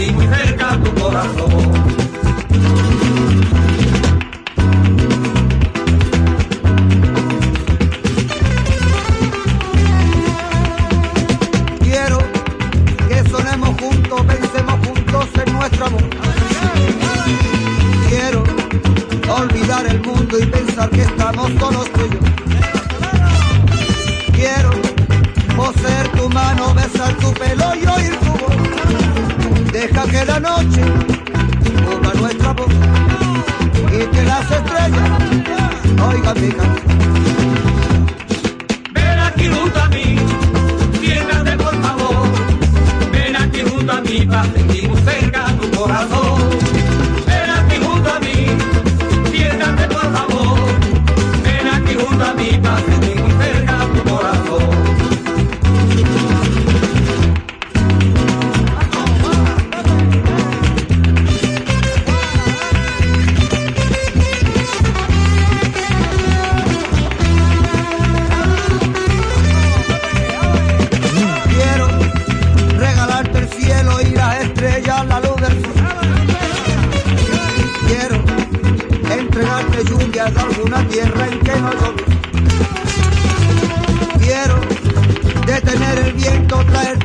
y muy cerca tu corazón. Quiero que sonemos juntos, pensemos juntos en nuestro amor. Quiero olvidar el mundo y pensar que estamos solos tú y yo. Quiero poseer tu mano, besar tu pelo noche toca nuestra voz y que las estrellas oigan mi canción. Ven aquí junto a mí, siéntate por favor. Ven aquí junto a mí, para sentir cerca tu corazón. Lluvias de alguna tierra en que no llovió. Quiero detener el viento, traerte